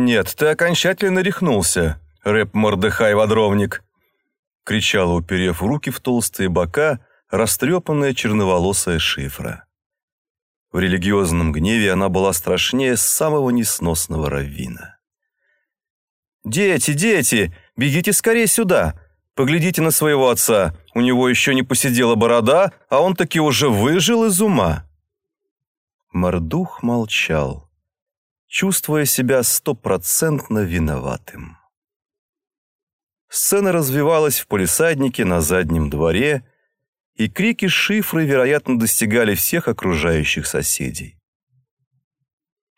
«Нет, ты окончательно рехнулся, рэп Мордыхай Водровник!» кричала, уперев руки в толстые бока, растрепанная черноволосая шифра. В религиозном гневе она была страшнее самого несносного раввина. «Дети, дети, бегите скорее сюда! Поглядите на своего отца, у него еще не посидела борода, а он таки уже выжил из ума!» Мордух молчал, чувствуя себя стопроцентно виноватым. Сцена развивалась в полисаднике на заднем дворе, и крики шифры, вероятно, достигали всех окружающих соседей.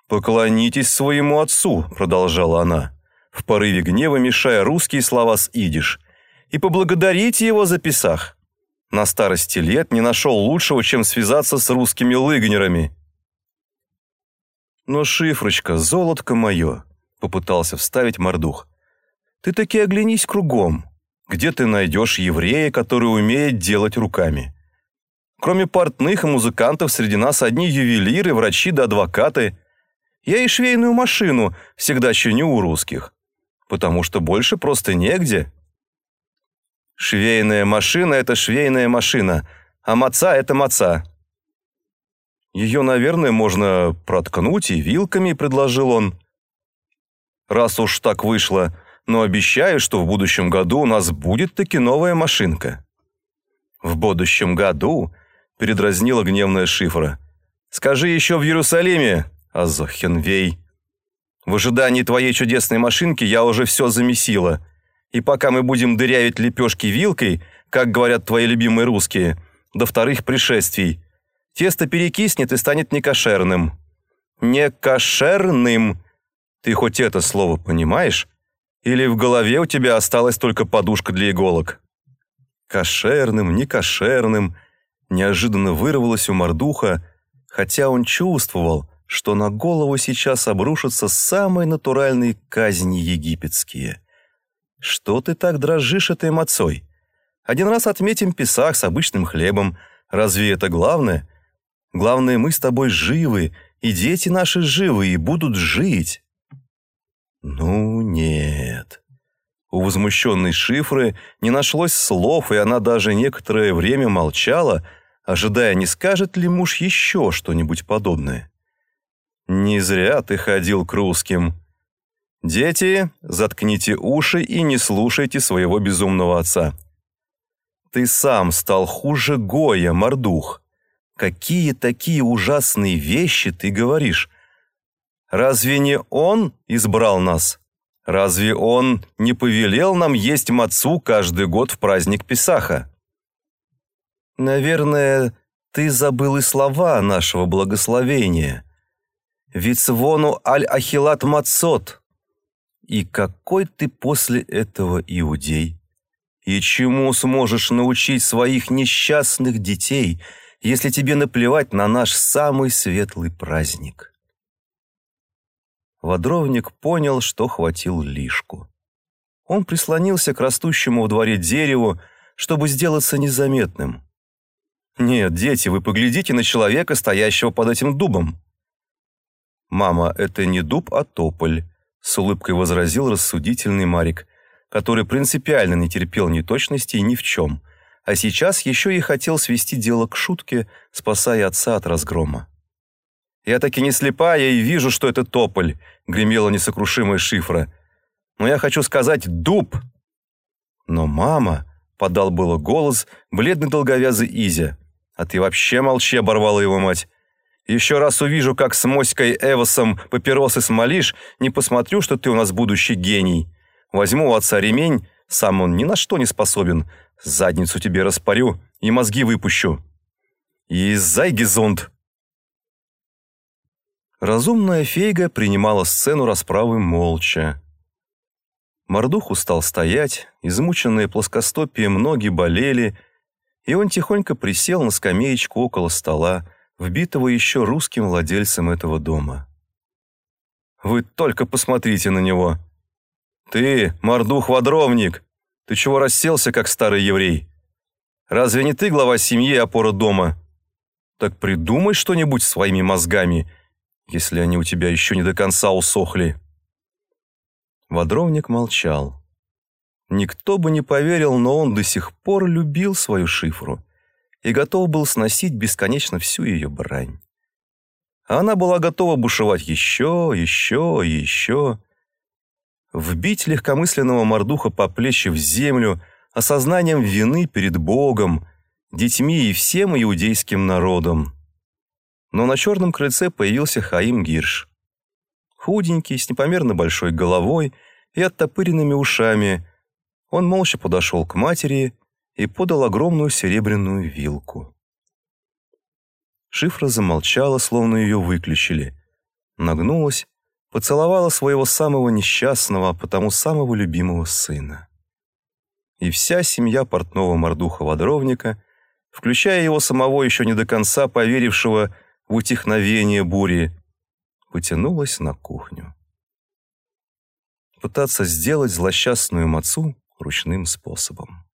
«Поклонитесь своему отцу», — продолжала она, в порыве гнева мешая русские слова с идиш, «и поблагодарите его за писах. На старости лет не нашел лучшего, чем связаться с русскими лыгнерами». «Но, шифрочка, золотко мое», — попытался вставить Мордух, «ты таки оглянись кругом. Где ты найдешь еврея, который умеет делать руками? Кроме портных и музыкантов, среди нас одни ювелиры, врачи да адвокаты. Я и швейную машину всегда чиню у русских, потому что больше просто негде. Швейная машина – это швейная машина, а маца – это маца. Ее, наверное, можно проткнуть и вилками, предложил он. Раз уж так вышло – но обещаю, что в будущем году у нас будет таки новая машинка». «В будущем году?» – передразнила гневная шифра. «Скажи еще в Иерусалиме, Азохенвей. В ожидании твоей чудесной машинки я уже все замесила. И пока мы будем дырявить лепешки вилкой, как говорят твои любимые русские, до вторых пришествий, тесто перекиснет и станет некошерным». «Некошерным!» Ты хоть это слово понимаешь? Или в голове у тебя осталась только подушка для иголок? Кошерным, не кошерным, неожиданно вырвалось у Мордуха, хотя он чувствовал, что на голову сейчас обрушатся самые натуральные казни египетские. Что ты так дрожишь этой мацой? Один раз отметим Песах с обычным хлебом. Разве это главное? Главное, мы с тобой живы, и дети наши живы, и будут жить. Ну нет. У возмущенной шифры не нашлось слов, и она даже некоторое время молчала, ожидая, не скажет ли муж еще что-нибудь подобное. «Не зря ты ходил к русским. Дети, заткните уши и не слушайте своего безумного отца. Ты сам стал хуже Гоя, Мордух. Какие такие ужасные вещи ты говоришь? Разве не он избрал нас? Разве он не повелел нам есть мацу каждый год в праздник Песаха? Наверное, ты забыл и слова нашего благословения. Вицвону аль-ахилат мацот. И какой ты после этого иудей? И чему сможешь научить своих несчастных детей, если тебе наплевать на наш самый светлый праздник? Водровник понял, что хватил лишку. Он прислонился к растущему в дворе дереву, чтобы сделаться незаметным. «Нет, дети, вы поглядите на человека, стоящего под этим дубом». «Мама, это не дуб, а тополь», — с улыбкой возразил рассудительный Марик, который принципиально не терпел неточностей ни в чем, а сейчас еще и хотел свести дело к шутке, спасая отца от разгрома. Я таки не слепая и вижу, что это тополь, гремела несокрушимая шифра. Но я хочу сказать дуб. Но мама, подал было голос бледный долговязый Изя. А ты вообще молчи, оборвала его мать. Еще раз увижу, как с моськой Эвосом папиросы смолишь, не посмотрю, что ты у нас будущий гений. Возьму у отца ремень, сам он ни на что не способен. Задницу тебе распорю и мозги выпущу. И зайгизунд. Разумная фейга принимала сцену расправы молча. Мордух устал стоять, измученные плоскостопием ноги болели, и он тихонько присел на скамеечку около стола, вбитого еще русским владельцем этого дома. «Вы только посмотрите на него! Ты, Мордух-водровник, ты чего расселся, как старый еврей? Разве не ты глава семьи и опора дома? Так придумай что-нибудь своими мозгами — если они у тебя еще не до конца усохли. Водровник молчал. Никто бы не поверил, но он до сих пор любил свою шифру и готов был сносить бесконечно всю ее брань. А она была готова бушевать еще, еще еще. Вбить легкомысленного мордуха по плечи в землю осознанием вины перед Богом, детьми и всем иудейским народом. Но на черном крыльце появился Хаим Гирш. Худенький, с непомерно большой головой и оттопыренными ушами, он молча подошел к матери и подал огромную серебряную вилку. Шифра замолчала, словно ее выключили. Нагнулась, поцеловала своего самого несчастного, а потому самого любимого сына. И вся семья портного Мордуха-Водровника, включая его самого еще не до конца поверившего в утихновение бури, потянулась на кухню. Пытаться сделать злосчастную мацу ручным способом.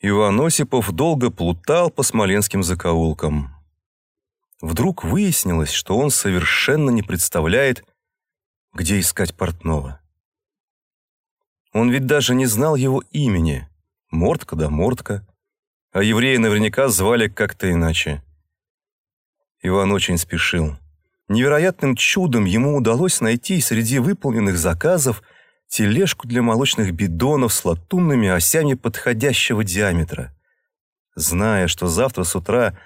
Иван Осипов долго плутал по смоленским закоулкам. Вдруг выяснилось, что он совершенно не представляет, где искать портного. Он ведь даже не знал его имени. Мортка да Мортка. А еврея наверняка звали как-то иначе. Иван очень спешил. Невероятным чудом ему удалось найти среди выполненных заказов тележку для молочных бидонов с латунными осями подходящего диаметра. Зная, что завтра с утра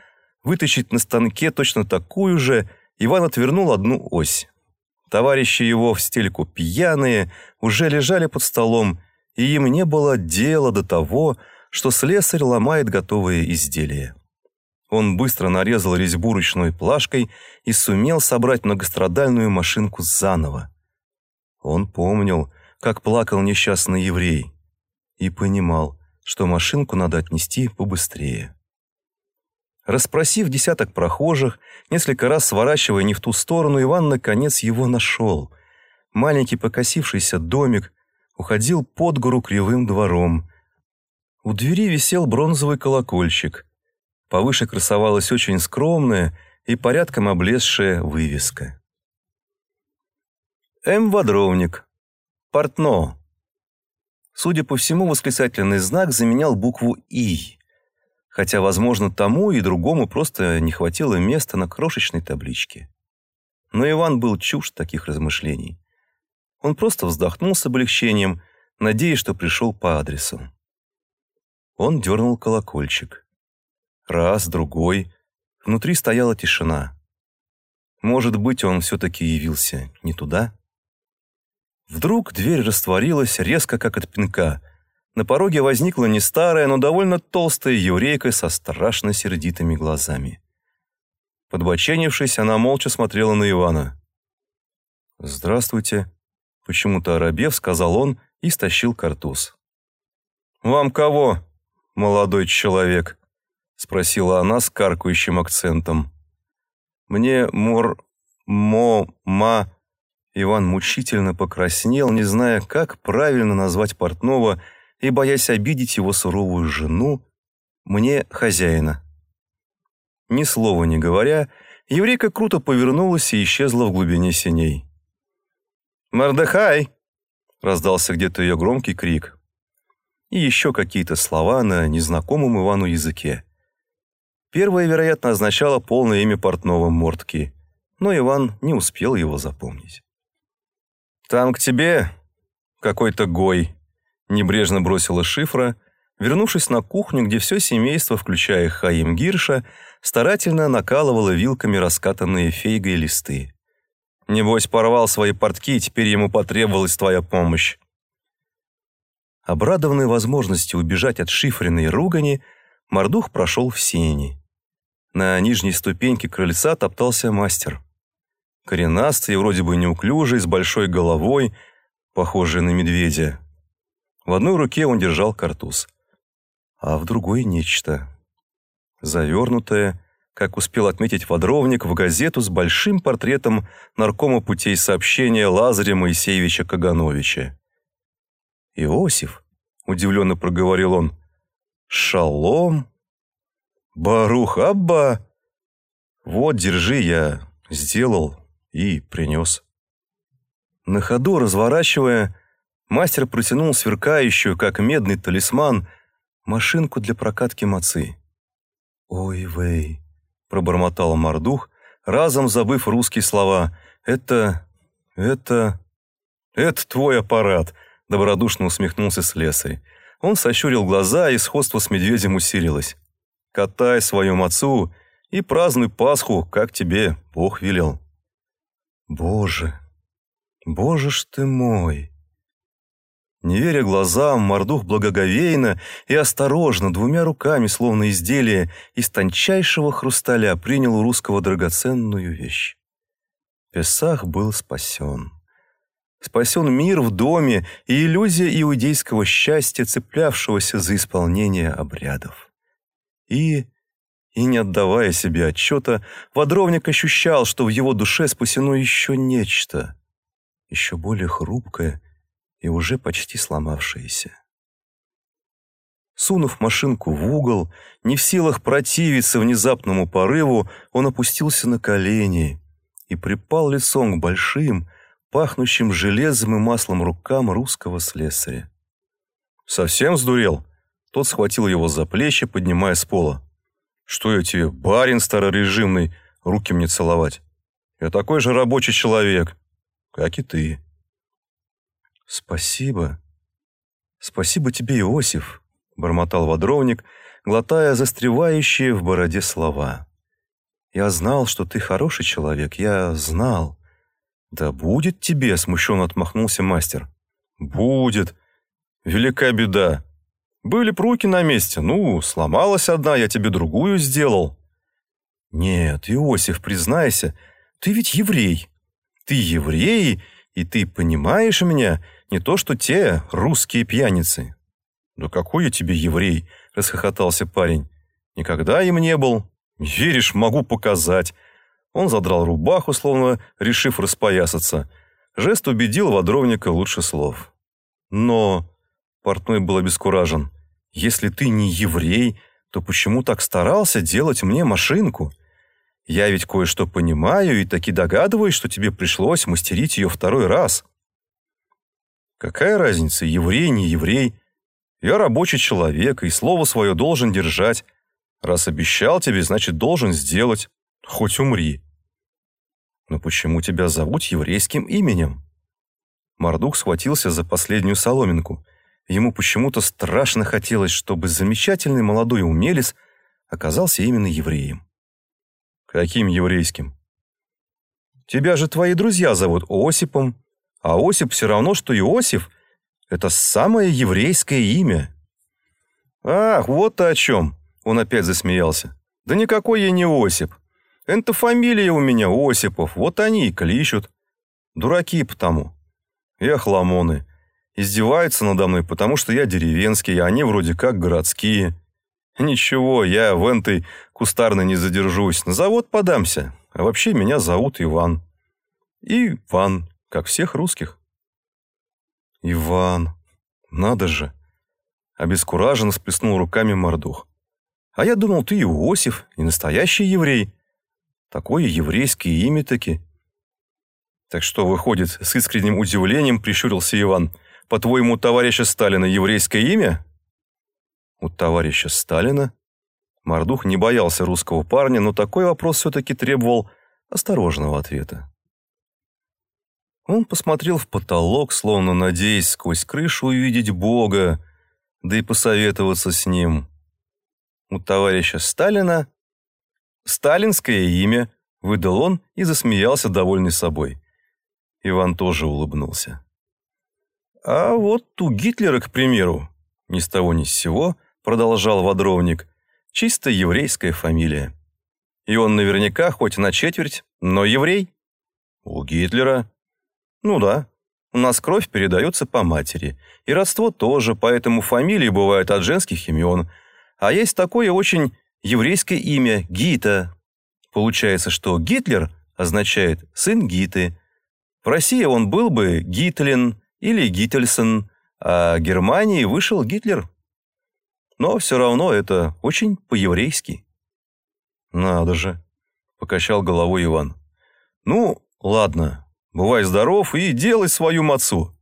вытащить на станке точно такую же, Иван отвернул одну ось. Товарищи его в стельку пьяные уже лежали под столом, и им не было дела до того, что слесарь ломает готовые изделия. Он быстро нарезал резьбу ручной плашкой и сумел собрать многострадальную машинку заново. Он помнил, как плакал несчастный еврей, и понимал, что машинку надо отнести побыстрее. Распросив десяток прохожих, несколько раз сворачивая не в ту сторону, Иван наконец его нашел. Маленький покосившийся домик уходил под гору кривым двором. У двери висел бронзовый колокольчик. Повыше красовалась очень скромная и порядком облезшая вывеска. М. Водровник. Портно. Судя по всему, восклицательный знак заменял букву «И», хотя, возможно, тому и другому просто не хватило места на крошечной табличке. Но Иван был чушь таких размышлений. Он просто вздохнул с облегчением, надеясь, что пришел по адресу. Он дернул колокольчик. Раз, другой. Внутри стояла тишина. Может быть, он все-таки явился не туда? Вдруг дверь растворилась резко, как от пинка. На пороге возникла не старая, но довольно толстая еврейка со страшно сердитыми глазами. Подбоченившись, она молча смотрела на Ивана. «Здравствуйте», — почему-то оробев, сказал он и стащил картуз. «Вам кого, молодой человек?» — спросила она с каркающим акцентом. «Мне мор... мо... ма...» Иван мучительно покраснел, не зная, как правильно назвать портного и боясь обидеть его суровую жену, мне хозяина. Ни слова не говоря, еврейка круто повернулась и исчезла в глубине синей. «Мордехай!» — раздался где-то ее громкий крик. И еще какие-то слова на незнакомом Ивану языке. Первое, вероятно, означало полное имя портного Мортки, но Иван не успел его запомнить. «Там к тебе какой-то гой», — небрежно бросила шифра, вернувшись на кухню, где все семейство, включая Хаим Гирша, старательно накалывало вилками раскатанные фейгой листы. «Небось, порвал свои портки, и теперь ему потребовалась твоя помощь». Обрадованный возможностью убежать от шифренной ругани, Мордух прошел в сени. На нижней ступеньке крыльца топтался мастер. Коренастый, вроде бы неуклюжий, с большой головой, похожий на медведя. В одной руке он держал картуз, а в другой нечто. Завернутое, как успел отметить водровник, в газету с большим портретом наркома путей сообщения Лазаря Моисеевича Кагановича. «Иосиф», — удивленно проговорил он, — «шалом, барух абба». «Вот, держи, я сделал, и принес. На ходу разворачивая, мастер протянул сверкающую, как медный талисман, машинку для прокатки мацы. «Ой, вей», — пробормотал Мордух, разом забыв русские слова. «Это... это... это твой аппарат», — добродушно усмехнулся слесарь. Он сощурил глаза, и сходство с медведем усилилось. «Катай свою мацу и празднуй Пасху, как тебе Бог велел». «Боже, боже ж ты мой!» Не веря глазам, Мордух благоговейно и осторожно, двумя руками, словно изделие, из тончайшего хрусталя принял у русского драгоценную вещь. Песах был спасен. Спасен мир в доме и иллюзия иудейского счастья, цеплявшегося за исполнение обрядов. И, и не отдавая себе отчета, Водровник ощущал, что в его душе спасено еще нечто, еще более хрупкое и уже почти сломавшееся. Сунув машинку в угол, не в силах противиться внезапному порыву, он опустился на колени и припал лицом к большим, пахнущим железом и маслом рукам русского слесаря. «Совсем сдурел?» Тот схватил его за плечи, поднимая с пола. «Что я тебе, барин старорежимный, руки мне целовать? Я такой же рабочий человек, как и ты». «Спасибо. Спасибо тебе, Иосиф», — бормотал водровник, глотая застревающие в бороде слова. «Я знал, что ты хороший человек, я знал. «Да будет тебе», — смущенно отмахнулся мастер. «Будет. Велика беда. Были б руки на месте. Ну, сломалась одна, я тебе другую сделал». «Нет, Иосиф, признайся, ты ведь еврей. Ты еврей, и ты понимаешь меня, не то что те русские пьяницы». «Да какой я тебе еврей?» — расхохотался парень. «Никогда им не был. Веришь, могу показать. Он задрал рубаху, словно решив распоясаться. Жест убедил водровника лучше слов. «Но...» — портной был обескуражен. «Если ты не еврей, то почему так старался делать мне машинку? Я ведь кое-что понимаю и таки догадываюсь, что тебе пришлось мастерить ее второй раз». «Какая разница, еврей, не еврей? Я рабочий человек и слово свое должен держать. Раз обещал тебе, значит, должен сделать. Хоть умри». «Но почему тебя зовут еврейским именем?» Мордук схватился за последнюю соломинку. Ему почему-то страшно хотелось, чтобы замечательный молодой умелец оказался именно евреем. «Каким еврейским?» «Тебя же твои друзья зовут Осипом, а Осип все равно, что Иосиф. Это самое еврейское имя». «Ах, вот ты о чем!» Он опять засмеялся. «Да никакой я не Осип. Это фамилия у меня Осипов, вот они и кличут. Дураки потому. И охламоны. Издеваются надо мной, потому что я деревенский, а они вроде как городские. Ничего, я в этой кустарной не задержусь. На завод подамся. А вообще меня зовут Иван. Иван, как всех русских. Иван, надо же. Обескураженно сплеснул руками Мордух. А я думал, ты Иосиф, и настоящий еврей. Такое еврейское имя таки. Так что, выходит, с искренним удивлением прищурился Иван. По-твоему, товарища Сталина еврейское имя? У товарища Сталина? Мордух не боялся русского парня, но такой вопрос все-таки требовал осторожного ответа. Он посмотрел в потолок, словно надеясь сквозь крышу увидеть Бога, да и посоветоваться с ним. У товарища Сталина «Сталинское имя», — выдал он и засмеялся, довольный собой. Иван тоже улыбнулся. «А вот у Гитлера, к примеру, ни с того ни с сего, — продолжал Водровник, — чисто еврейская фамилия. И он наверняка хоть на четверть, но еврей. У Гитлера? Ну да, у нас кровь передается по матери, и родство тоже, поэтому фамилии бывают от женских имен. А есть такое очень еврейское имя Гита. Получается, что Гитлер означает «сын Гиты». В России он был бы Гитлин или Гиттельсон, а в Германии вышел Гитлер. Но все равно это очень по-еврейски. «Надо же», — покачал головой Иван. «Ну, ладно, Бывай здоров и делай свою мацу.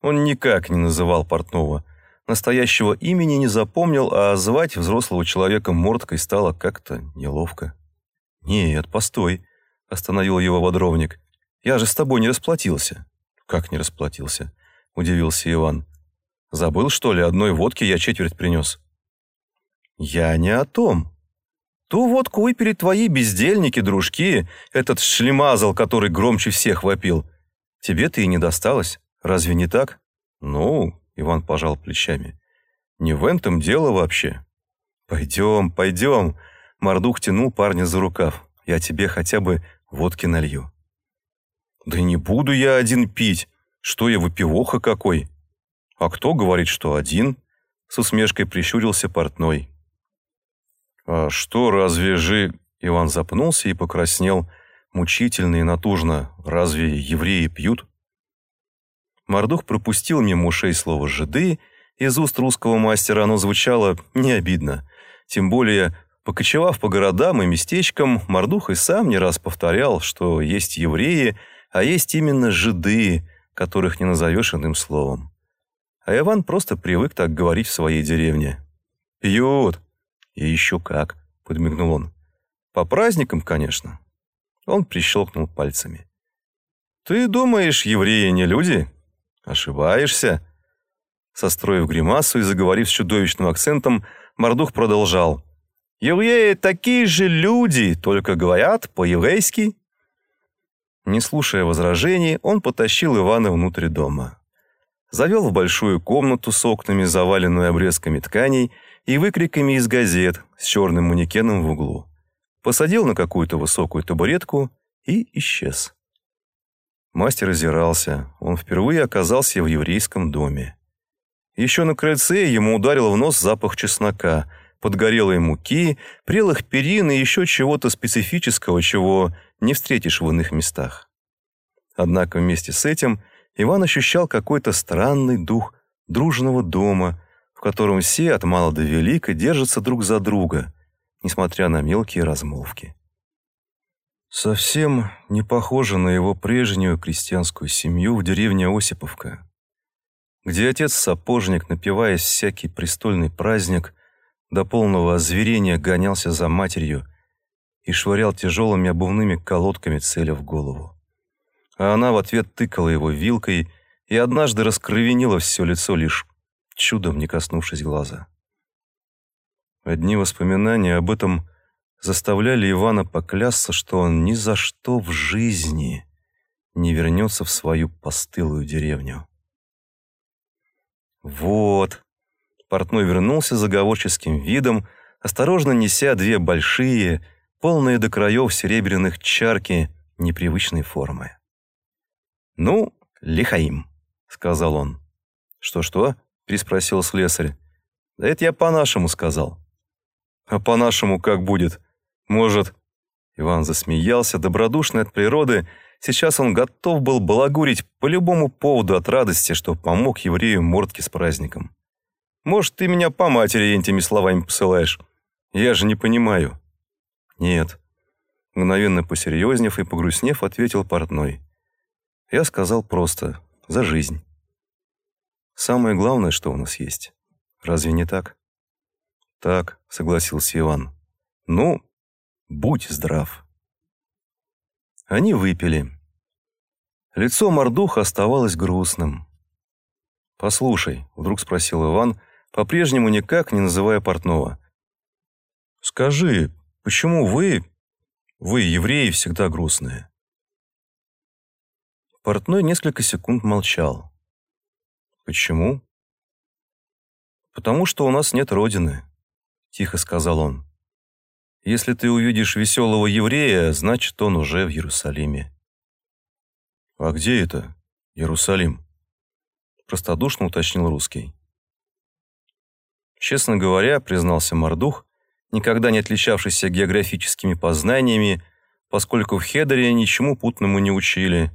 Он никак не называл портного. Настоящего имени не запомнил, а звать взрослого человека мордкой стало как-то неловко. «Нет, постой», — остановил его водровник. «Я же с тобой не расплатился». «Как не расплатился?» — удивился Иван. «Забыл, что ли, одной водки я четверть принес?» «Я не о том. Ту водку выпили твои бездельники, дружки, этот шлемазал, который громче всех вопил. Тебе-то и не досталось. Разве не так?» «Ну, Иван пожал плечами. «Не в этом дело вообще». «Пойдем, пойдем». Мордух тянул парня за рукав. «Я тебе хотя бы водки налью». «Да не буду я один пить. Что я, выпивоха какой?» «А кто говорит, что один?» С усмешкой прищурился портной. «А что, разве же...» Иван запнулся и покраснел мучительно и натужно. «Разве евреи пьют?» Мордух пропустил мимо ушей слово «жиды», из уст русского мастера оно звучало не обидно. Тем более, покочевав по городам и местечкам, Мордух и сам не раз повторял, что есть евреи, а есть именно жиды, которых не назовешь иным словом. А Иван просто привык так говорить в своей деревне. «Пьют!» «И еще как!» — подмигнул он. «По праздникам, конечно». Он прищелкнул пальцами. «Ты думаешь, евреи не люди?» «Ошибаешься?» Состроив гримасу и заговорив с чудовищным акцентом, Мордух продолжал. «Евреи такие же люди, только говорят по-еврейски». Не слушая возражений, он потащил Ивана внутрь дома. Завел в большую комнату с окнами, заваленную обрезками тканей и выкриками из газет с черным манекеном в углу. Посадил на какую-то высокую табуретку и исчез. Мастер озирался. Он впервые оказался в еврейском доме. Еще на крыльце ему ударил в нос запах чеснока, подгорелой муки, прелых перин и еще чего-то специфического, чего не встретишь в иных местах. Однако вместе с этим Иван ощущал какой-то странный дух дружного дома, в котором все от мала до велика держатся друг за друга, несмотря на мелкие размолвки. Совсем не похоже на его прежнюю крестьянскую семью в деревне Осиповка, где отец-сапожник, напиваясь всякий престольный праздник, до полного озверения гонялся за матерью и швырял тяжелыми обувными колодками целя в голову. А она в ответ тыкала его вилкой и однажды раскровенила все лицо, лишь чудом не коснувшись глаза. Одни воспоминания об этом заставляли Ивана поклясться, что он ни за что в жизни не вернется в свою постылую деревню. «Вот!» Портной вернулся заговорческим видом, осторожно неся две большие, полные до краев серебряных чарки непривычной формы. «Ну, лихаим», — сказал он. «Что-что?» — переспросил слесарь. «Да это я по-нашему сказал». «А по-нашему как будет?» Может...» Иван засмеялся, добродушный от природы. Сейчас он готов был балагурить по любому поводу от радости, что помог еврею Мортке с праздником. «Может, ты меня по матери этими словами посылаешь? Я же не понимаю». «Нет». Мгновенно посерьезнев и погрустнев, ответил портной. Я сказал просто «за жизнь». Самое главное, что у нас есть. Разве не так? Так, согласился Иван. Ну, Будь здрав. Они выпили. Лицо Мордуха оставалось грустным. «Послушай», — вдруг спросил Иван, по-прежнему никак не называя портного. «Скажи, почему вы, вы, евреи, всегда грустные?» Портной несколько секунд молчал. «Почему?» «Потому что у нас нет родины», — тихо сказал он. Если ты увидишь веселого еврея, значит, он уже в Иерусалиме. А где это? Иерусалим? Простодушно уточнил русский. Честно говоря, признался Мордух, никогда не отличавшийся географическими познаниями, поскольку в Хедере ничему путному не учили.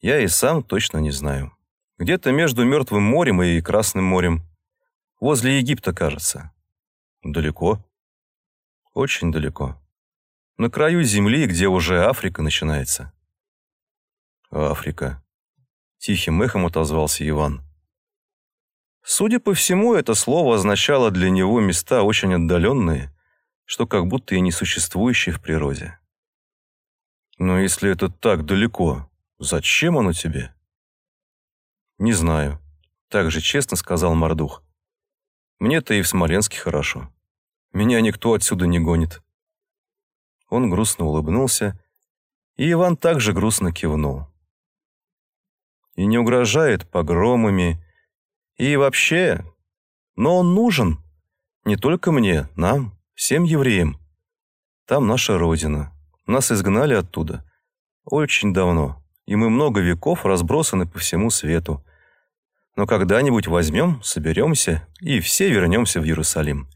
Я и сам точно не знаю. Где-то между Мертвым морем и Красным морем. Возле Египта, кажется. Далеко. Очень далеко. На краю земли, где уже Африка начинается. Африка. Тихим эхом отозвался Иван. Судя по всему, это слово означало для него места очень отдаленные, что как будто и не существующие в природе. Но если это так далеко, зачем оно тебе? Не знаю, так же честно сказал Мордух. Мне-то и в Смоленске хорошо. Меня никто отсюда не гонит. Он грустно улыбнулся, и Иван также грустно кивнул. И не угрожает погромами, и вообще, но он нужен. Не только мне, нам, всем евреям. Там наша родина. Нас изгнали оттуда. Очень давно. И мы много веков разбросаны по всему свету. Но когда-нибудь возьмем, соберемся и все вернемся в Иерусалим.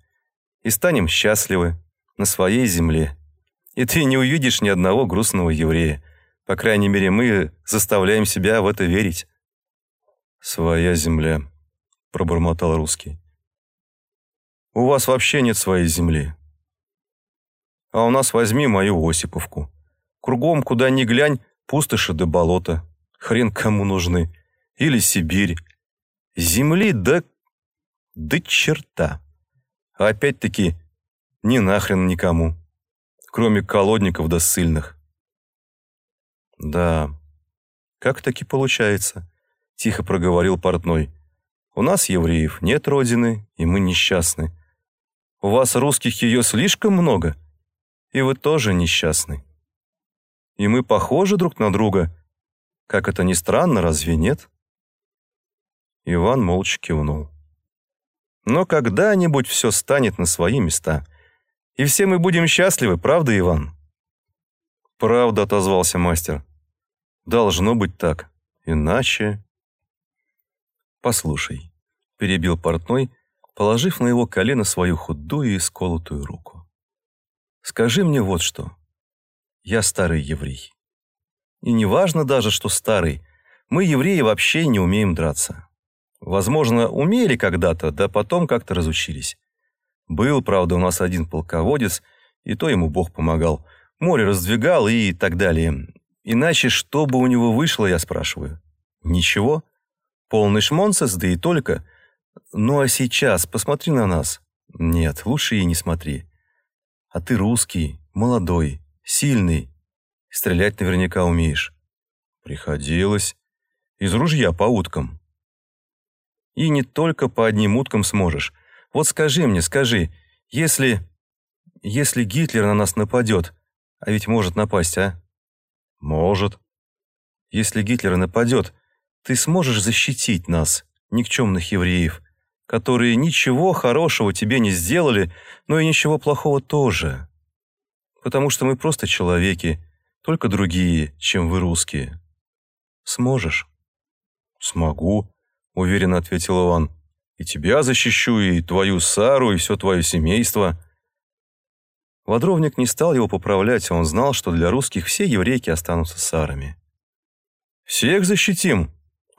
И станем счастливы на своей земле. И ты не увидишь ни одного грустного еврея. По крайней мере, мы заставляем себя в это верить. «Своя земля», пробормотал русский. «У вас вообще нет своей земли. А у нас возьми мою Осиповку. Кругом, куда ни глянь, пустоши да болота. Хрен кому нужны. Или Сибирь. Земли да... да черта. А опять-таки, ни нахрен никому. Кроме колодников да ссыльных. Да, как таки получается, тихо проговорил портной. У нас, евреев, нет родины, и мы несчастны. У вас, русских, ее слишком много, и вы тоже несчастны. И мы похожи друг на друга. Как это ни странно, разве нет?» Иван молча кивнул. «Но когда-нибудь все станет на свои места, и все мы будем счастливы, правда, Иван?» «Правда», — отозвался мастер. «Должно быть так, иначе...» «Послушай», — перебил портной, положив на его колено свою худую и сколотую руку. «Скажи мне вот что. Я старый еврей. И не важно даже, что старый. Мы, евреи, вообще не умеем драться. Возможно, умели когда-то, да потом как-то разучились. Был, правда, у нас один полководец, и то ему Бог помогал. Море раздвигал и так далее. Иначе что бы у него вышло, я спрашиваю? Ничего? Полный шмонсес, да и только. Ну а сейчас посмотри на нас. Нет, лучше и не смотри. А ты русский, молодой, сильный. Стрелять наверняка умеешь. Приходилось. Из ружья по уткам. И не только по одним уткам сможешь. Вот скажи мне, скажи, если... Если Гитлер на нас нападет, а ведь может напасть, а? Может. Если Гитлер нападет, ты сможешь защитить нас, никчемных евреев, которые ничего хорошего тебе не сделали, но и ничего плохого тоже. Потому что мы просто человеки, только другие, чем вы русские. Сможешь? Смогу, уверенно ответил Иван. И тебя защищу, и твою Сару, и все твое семейство. Водровник не стал его поправлять, он знал, что для русских все еврейки останутся сарами. «Всех защитим!»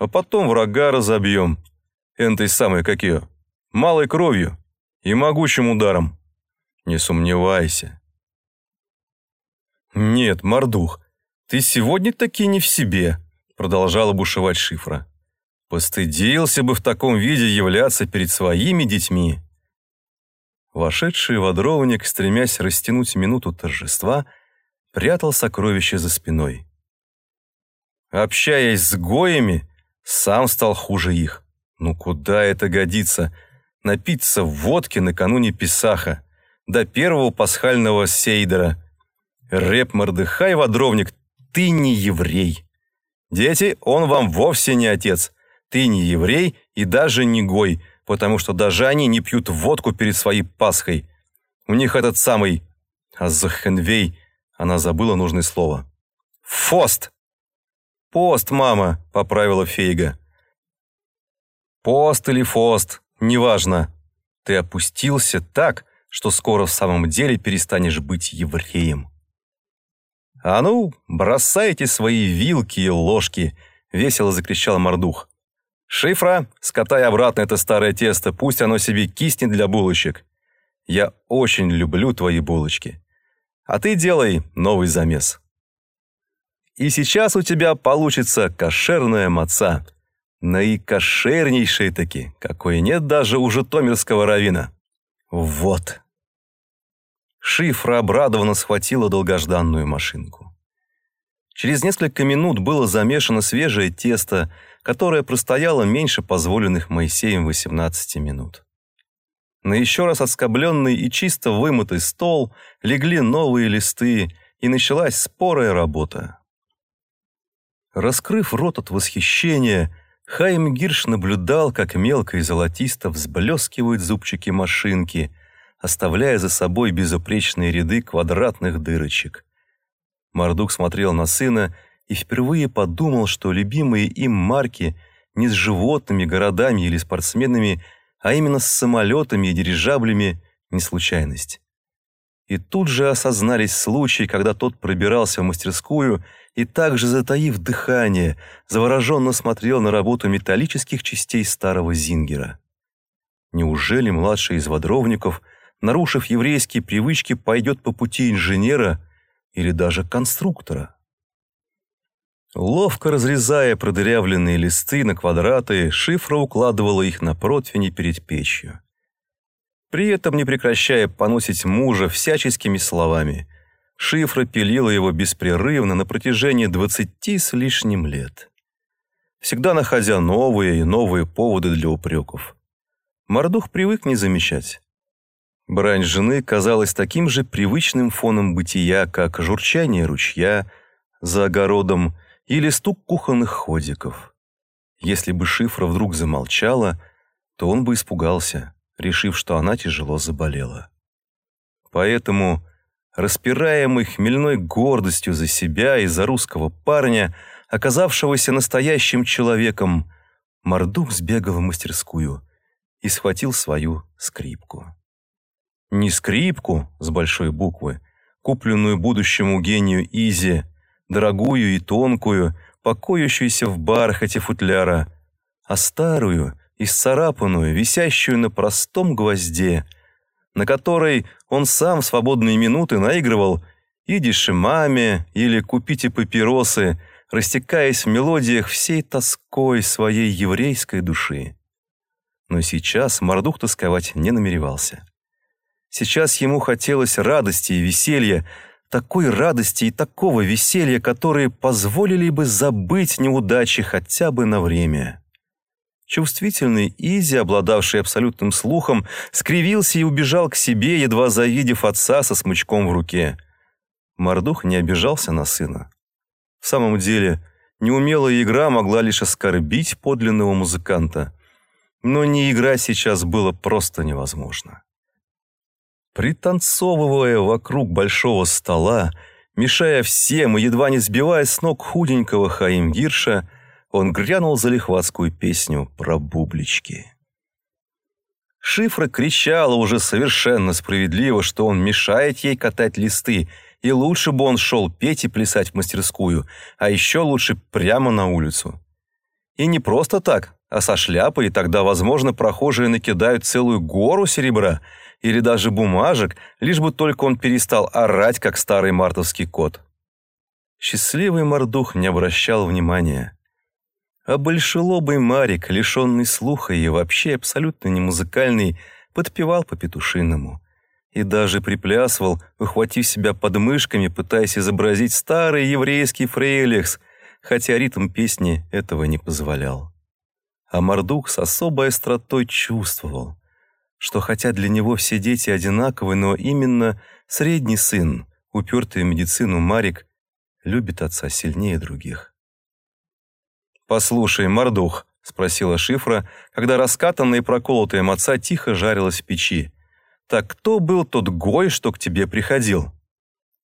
а потом врага разобьем. Энтой самой, как ее, малой кровью и могучим ударом. Не сомневайся. Нет, Мордух, ты сегодня таки не в себе, продолжала бушевать шифра. Постыдился бы в таком виде являться перед своими детьми. Вошедший водровник, стремясь растянуть минуту торжества, прятал сокровища за спиной. Общаясь с гоями, сам стал хуже их. Ну куда это годится? Напиться водки накануне Песаха, до первого пасхального сейдера. Реп Мордыхай, водровник, ты не еврей. Дети, он вам вовсе не отец. Ты не еврей и даже не гой, потому что даже они не пьют водку перед своей Пасхой. У них этот самый Азахенвей, она забыла нужное слово. Фост! «Пост, мама», — поправила Фейга. «Пост или фост, неважно. Ты опустился так, что скоро в самом деле перестанешь быть евреем». «А ну, бросайте свои вилки и ложки», — весело закричал Мордух. «Шифра, скатай обратно это старое тесто, пусть оно себе киснет для булочек. Я очень люблю твои булочки. А ты делай новый замес». И сейчас у тебя получится кошерная маца. Наикошернейшей таки, какой нет даже у житомирского равина. Вот. Шифра обрадованно схватила долгожданную машинку. Через несколько минут было замешано свежее тесто, которое простояло меньше позволенных Моисеем 18 минут. На еще раз отскобленный и чисто вымытый стол легли новые листы, и началась спорая работа. Раскрыв рот от восхищения, Хайм Гирш наблюдал, как мелко и золотисто взблескивают зубчики машинки, оставляя за собой безупречные ряды квадратных дырочек. Мардук смотрел на сына и впервые подумал, что любимые им марки не с животными, городами или спортсменами, а именно с самолетами и дирижаблями не случайность. И тут же осознались случаи, когда тот пробирался в мастерскую и также, затаив дыхание, завороженно смотрел на работу металлических частей старого Зингера. Неужели младший из водровников, нарушив еврейские привычки, пойдет по пути инженера или даже конструктора? Ловко разрезая продырявленные листы на квадраты, шифра укладывала их на противни перед печью при этом не прекращая поносить мужа всяческими словами. Шифра пилила его беспрерывно на протяжении двадцати с лишним лет. Всегда находя новые и новые поводы для упреков. Мордух привык не замечать. Брань жены казалась таким же привычным фоном бытия, как журчание ручья за огородом или стук кухонных ходиков. Если бы шифра вдруг замолчала, то он бы испугался решив, что она тяжело заболела. Поэтому, распираемый хмельной гордостью за себя и за русского парня, оказавшегося настоящим человеком, Мордук сбегал в мастерскую и схватил свою скрипку. Не скрипку с большой буквы, купленную будущему гению Изи, дорогую и тонкую, покоящуюся в бархате футляра, а старую, исцарапанную, висящую на простом гвозде, на которой он сам в свободные минуты наигрывал «Идишь маме» или «Купите папиросы», растекаясь в мелодиях всей тоской своей еврейской души. Но сейчас Мордух тосковать не намеревался. Сейчас ему хотелось радости и веселья, такой радости и такого веселья, которые позволили бы забыть неудачи хотя бы на время. Чувствительный Изи, обладавший абсолютным слухом, скривился и убежал к себе, едва завидев отца со смычком в руке. Мордух не обижался на сына. В самом деле, неумелая игра могла лишь оскорбить подлинного музыканта. Но не игра сейчас было просто невозможно. Пританцовывая вокруг большого стола, мешая всем и едва не сбивая с ног худенького Хаим Гирша, он грянул за лихватскую песню про бублички. Шифра кричала уже совершенно справедливо, что он мешает ей катать листы, и лучше бы он шел петь и плясать в мастерскую, а еще лучше прямо на улицу. И не просто так, а со шляпой, и тогда, возможно, прохожие накидают целую гору серебра или даже бумажек, лишь бы только он перестал орать, как старый мартовский кот. Счастливый мордух не обращал внимания. А большелобый Марик, лишенный слуха и вообще абсолютно не музыкальный, подпевал по-петушиному. И даже приплясывал, ухватив себя под мышками, пытаясь изобразить старый еврейский фрейлихс, хотя ритм песни этого не позволял. А Мардук с особой остротой чувствовал, что хотя для него все дети одинаковы, но именно средний сын, упертый в медицину Марик, любит отца сильнее других. «Послушай, Мордух», — спросила Шифра, когда раскатанная и проколотая маца тихо жарилась в печи. «Так кто был тот Гой, что к тебе приходил?»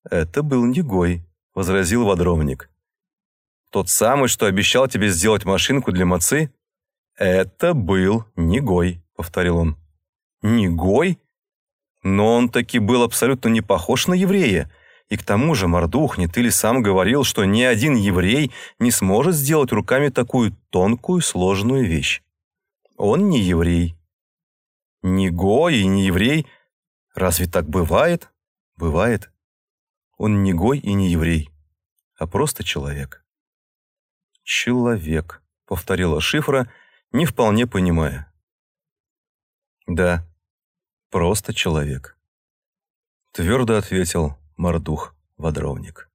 «Это был не Гой», — возразил водровник. «Тот самый, что обещал тебе сделать машинку для мацы?» «Это был не Гой», — повторил он. «Не Гой? Но он таки был абсолютно не похож на еврея. И к тому же, Мордух, не ты ли сам говорил, что ни один еврей не сможет сделать руками такую тонкую, сложную вещь? Он не еврей. Не гой и не еврей. Разве так бывает? Бывает. Он не гой и не еврей. а просто человек. «Человек», — повторила шифра, не вполне понимая. «Да, просто человек», — твердо ответил Мордух Водровник.